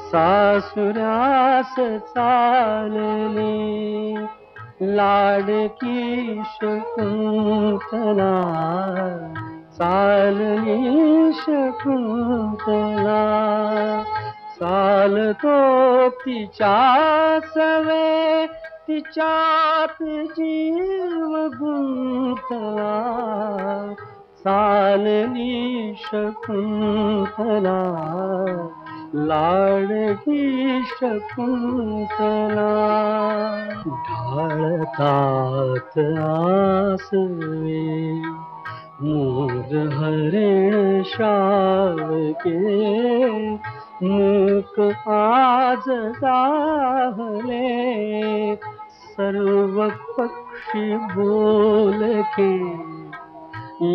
सासुरास चालली लाडकी शकुंतला चालली शकुंतला। चालतो तिच्या सवे तिच्यात जीव गुंतला। चालली शकुंतला लाडकी शकुंतला ढाळतात आसवे मोर हरिण शावके मूक आज जाहले सर्व पक्षी बोलके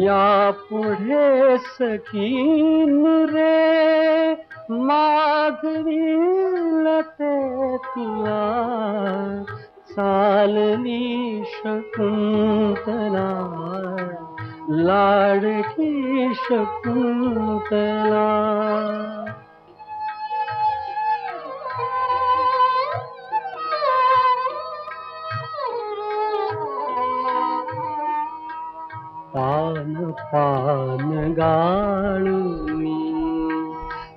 या पुढे सखीन रे। माधवीलते तुला चालनी शकुंतला, लाडकी शकुंतला। पान पान गाळुनी,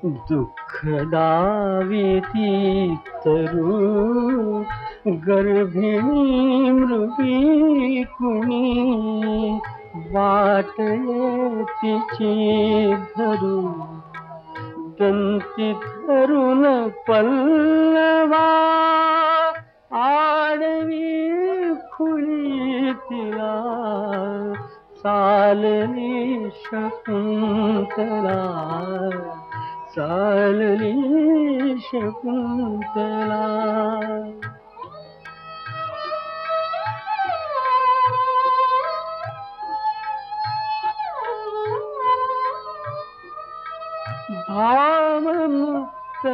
दुःख दाविती तरू, गर्भिणी मृगी कुणी, वाट तिची धरू दंती धरून पल्लवा, आडवी खुली चालली शकुंतला चालली शकुंतला भावमुक्त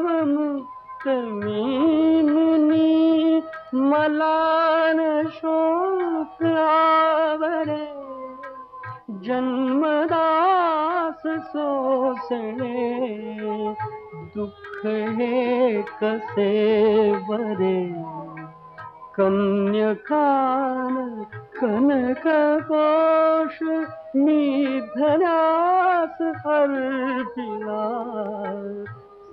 मीनी भावमुक्त मीनी मला न शोक आवरे। जन्मदास सोसणे, दुख हे कसे बरे। कन्यकान कनक कोश मी धनास अर्पिला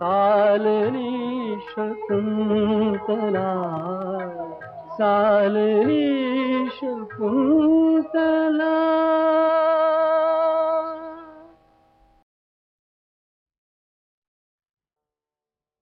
चालली शकुंतला सालनी शकुंतला